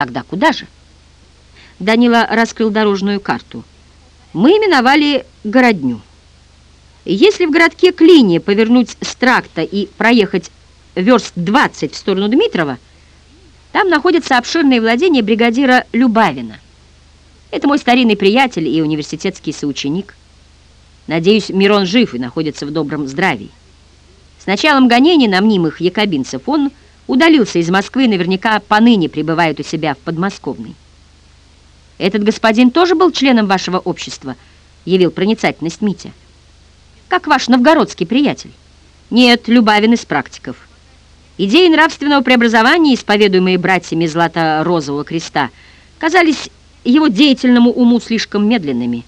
Тогда куда же? Данила раскрыл дорожную карту. Мы именовали городню. Если в городке Клине повернуть с тракта и проехать верст 20 в сторону Дмитрова, там находится обширное владение бригадира Любавина. Это мой старинный приятель и университетский соученик. Надеюсь, Мирон жив и находится в добром здравии. С началом гонений на мнимых якобинцев он удалился из Москвы и наверняка поныне пребывает у себя в подмосковной. «Этот господин тоже был членом вашего общества?» — явил проницательность Митя. «Как ваш новгородский приятель?» «Нет, Любавин из практиков. Идеи нравственного преобразования, исповедуемые братьями Злато-Розового Креста, казались его деятельному уму слишком медленными.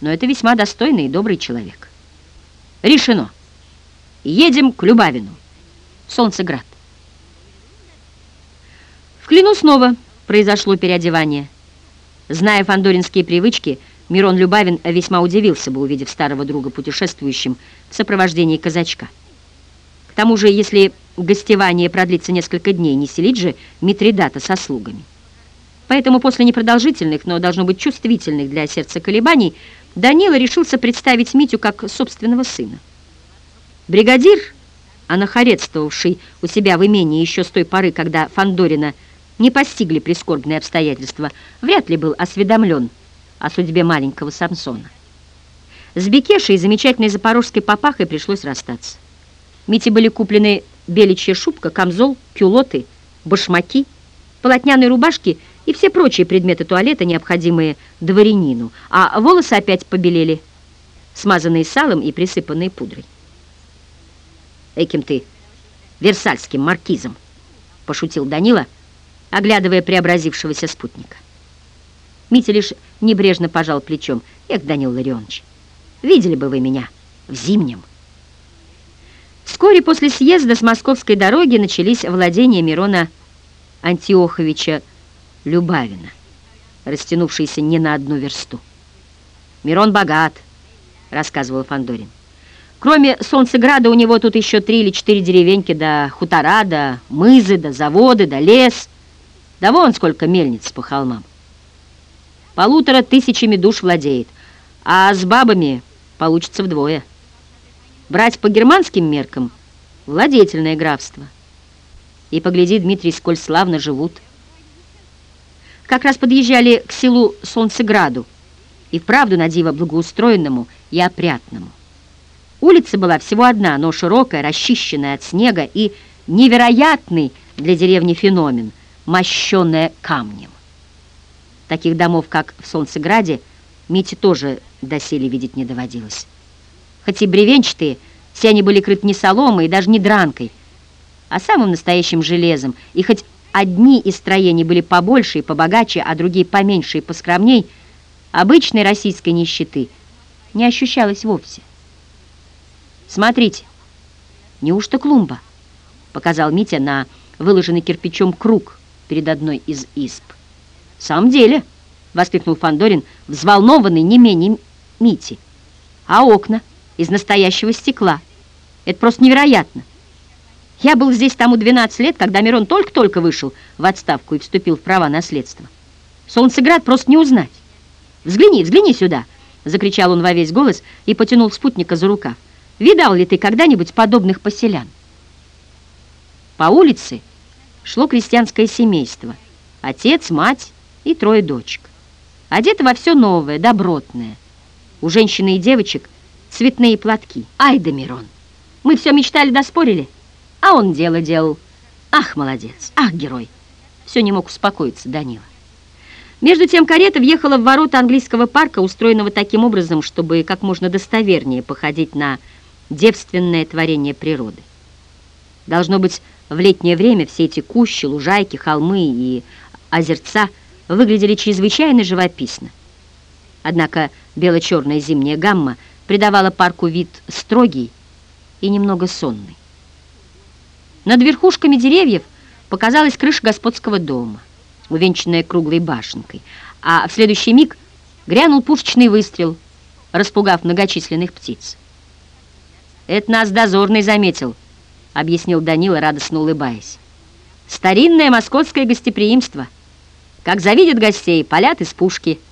Но это весьма достойный и добрый человек. Решено. Едем к Любавину. Солнцеград. В Клину снова произошло переодевание. Зная фандоринские привычки, Мирон Любавин весьма удивился бы, увидев старого друга путешествующим в сопровождении казачка. К тому же, если гостевание продлится несколько дней, не селить же Митридата со слугами. Поэтому после непродолжительных, но должно быть чувствительных для сердца колебаний, Данила решился представить Митю как собственного сына. Бригадир, анахарецствовавший у себя в имении еще с той поры, когда Фандорина не постигли прискорбные обстоятельства, вряд ли был осведомлен о судьбе маленького Самсона. С Бекешей, замечательной запорожской папахой, пришлось расстаться. Мите были куплены беличья шубка, камзол, кюлоты, башмаки, полотняные рубашки и все прочие предметы туалета, необходимые дворянину, а волосы опять побелели, смазанные салом и присыпанные пудрой. «Эким ты версальским маркизом!» — пошутил Данила — оглядывая преобразившегося спутника. Митя лишь небрежно пожал плечом. «Эх, Данил Ларионович, видели бы вы меня в зимнем». Вскоре после съезда с московской дороги начались владения Мирона Антиоховича Любавина, растянувшиеся не на одну версту. «Мирон богат», — рассказывал Фандорин. «Кроме Солнцеграда у него тут еще три или четыре деревеньки, да хутора, да мызы, да заводы, да лес». Да вон сколько мельниц по холмам. Полутора тысячами душ владеет, а с бабами получится вдвое. Брать по германским меркам — владетельное графство. И погляди, Дмитрий, сколь славно живут. Как раз подъезжали к селу Солнцеграду, и вправду на диво благоустроенному и опрятному. Улица была всего одна, но широкая, расчищенная от снега и невероятный для деревни феномен — мощенное камнем. Таких домов, как в Солнцеграде, Мите тоже доселе видеть не доводилось. Хоть и бревенчатые, все они были крыты не соломой и даже не дранкой, а самым настоящим железом, и хоть одни из строений были побольше и побогаче, а другие поменьше и поскромней, обычной российской нищеты не ощущалось вовсе. «Смотрите, неужто клумба?» — показал Митя на выложенный кирпичом круг — перед одной из исп. «В самом деле!» — воскликнул Фандорин, взволнованный не менее Мити. «А окна из настоящего стекла. Это просто невероятно. Я был здесь тому 12 лет, когда Мирон только-только вышел в отставку и вступил в права наследства. Солнцеград просто не узнать. Взгляни, взгляни сюда!» — закричал он во весь голос и потянул спутника за рукав. «Видал ли ты когда-нибудь подобных поселян?» По улице шло крестьянское семейство. Отец, мать и трое дочек. Одеты во все новое, добротное. У женщины и девочек цветные платки. Ай да Мирон! Мы все мечтали да спорили, а он дело делал. Ах, молодец! Ах, герой! Все не мог успокоиться Данила. Между тем карета въехала в ворота английского парка, устроенного таким образом, чтобы как можно достовернее походить на девственное творение природы. Должно быть, в летнее время все эти кущи, лужайки, холмы и озерца выглядели чрезвычайно живописно. Однако бело-черная зимняя гамма придавала парку вид строгий и немного сонный. Над верхушками деревьев показалась крыша господского дома, увенчанная круглой башенкой, а в следующий миг грянул пушечный выстрел, распугав многочисленных птиц. «Это нас дозорный заметил», — объяснил Данила, радостно улыбаясь. Старинное московское гостеприимство. Как завидят гостей, палят из пушки –